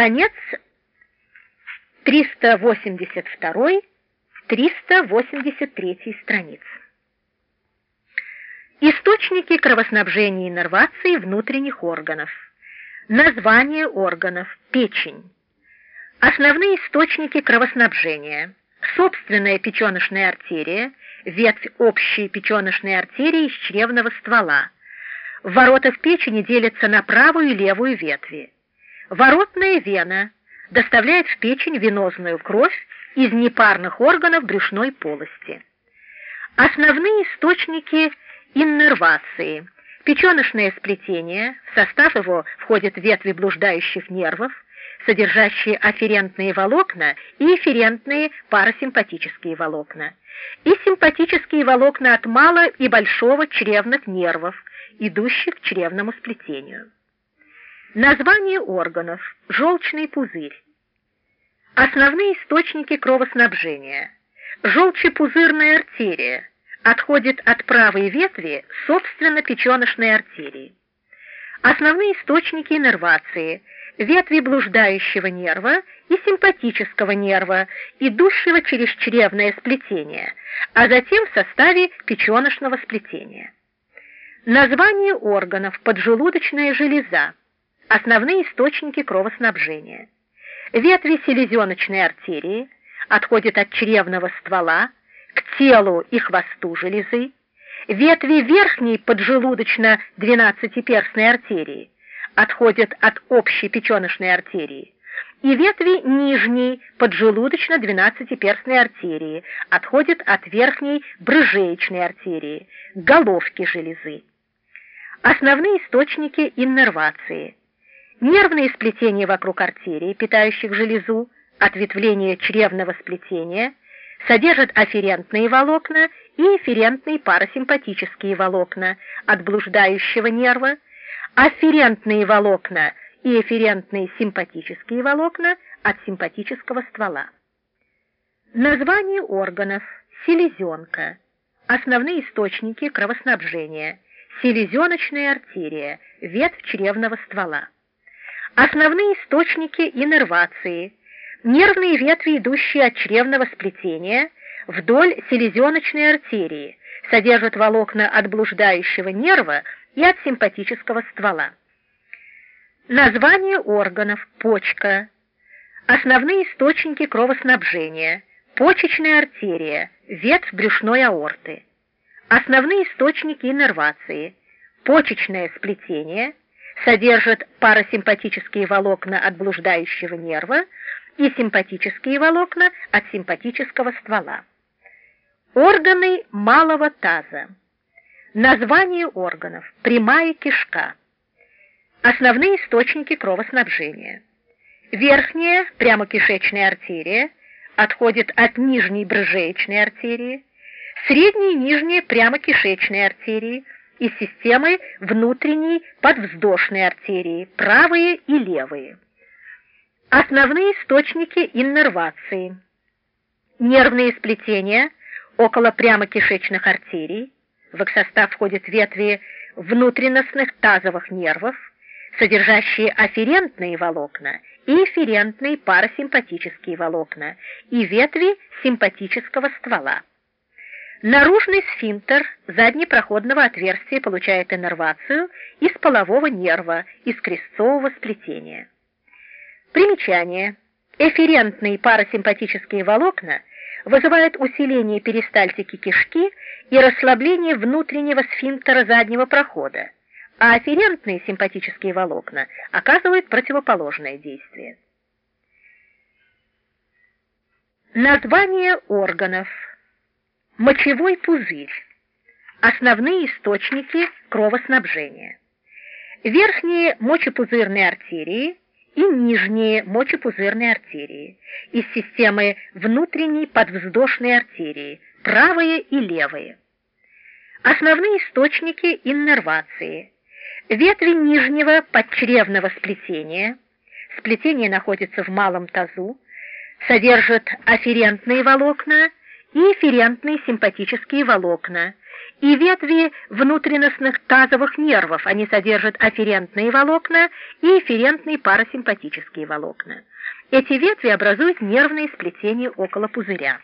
Конец 382-383 страниц. Источники кровоснабжения и иннервации внутренних органов. Название органов. Печень. Основные источники кровоснабжения. Собственная печеночная артерия, ветвь общей печеночной артерии из чревного ствола. Ворота в печени делятся на правую и левую ветви. Воротная вена доставляет в печень венозную кровь из непарных органов брюшной полости. Основные источники иннервации. Печеночное сплетение, в состав его входят ветви блуждающих нервов, содержащие афферентные волокна и эфферентные парасимпатические волокна, и симпатические волокна от мало и большого чревных нервов, идущих к чревному сплетению. Название органов. Желчный пузырь. Основные источники кровоснабжения. Желчепузырная артерия отходит от правой ветви, собственно, печеночной артерии. Основные источники иннервации – ветви блуждающего нерва и симпатического нерва, идущего через чревное сплетение, а затем в составе печеночного сплетения. Название органов – поджелудочная железа, Основные источники кровоснабжения. Ветви селезеночной артерии отходят от чревного ствола к телу и хвосту железы. Ветви верхней поджелудочно-двенадцатиперстной артерии отходят от общей печеночной артерии, и ветви нижней поджелудочно-двенадцатиперстной артерии отходят от верхней брыжеечной артерии, головки железы. Основные источники иннервации – Нервные сплетения вокруг артерий, питающих железу, ответвление чревного сплетения, содержат афферентные волокна и эфферентные парасимпатические волокна от блуждающего нерва, афферентные волокна и эфферентные симпатические волокна от симпатического ствола. Название органов. Селезенка. Основные источники кровоснабжения. Селезеночная артерия, ветвь чревного ствола. Основные источники иннервации. Нервные ветви, идущие от чревного сплетения вдоль селезеночной артерии, содержат волокна от блуждающего нерва и от симпатического ствола. Название органов. Почка. Основные источники кровоснабжения. Почечная артерия, ветвь брюшной аорты. Основные источники иннервации. Почечное сплетение – содержит парасимпатические волокна от блуждающего нерва и симпатические волокна от симпатического ствола. Органы малого таза. Название органов. Прямая кишка. Основные источники кровоснабжения. Верхняя прямокишечная артерия отходит от нижней брыжеечной артерии, средняя и нижняя прямокишечной артерии – из системы внутренней подвздошной артерии, правые и левые. Основные источники иннервации. Нервные сплетения около прямокишечных артерий. В их состав входят ветви внутренностных тазовых нервов, содержащие афферентные волокна и эфферентные парасимпатические волокна и ветви симпатического ствола. Наружный сфинктер заднепроходного отверстия получает иннервацию из полового нерва, из крестцового сплетения. Примечание. Эферентные парасимпатические волокна вызывают усиление перистальтики кишки и расслабление внутреннего сфинктера заднего прохода, а афферентные симпатические волокна оказывают противоположное действие. Название органов – Мочевой пузырь. Основные источники кровоснабжения. Верхние мочепузырные артерии и нижние мочепузырные артерии из системы внутренней подвздошной артерии, правые и левые. Основные источники иннервации. Ветви нижнего подчревного сплетения. Сплетение находится в малом тазу, содержит афферентные волокна и эферентные симпатические волокна и ветви внутренностных тазовых нервов. Они содержат афферентные волокна и эфферентные парасимпатические волокна. Эти ветви образуют нервные сплетения около пузыря.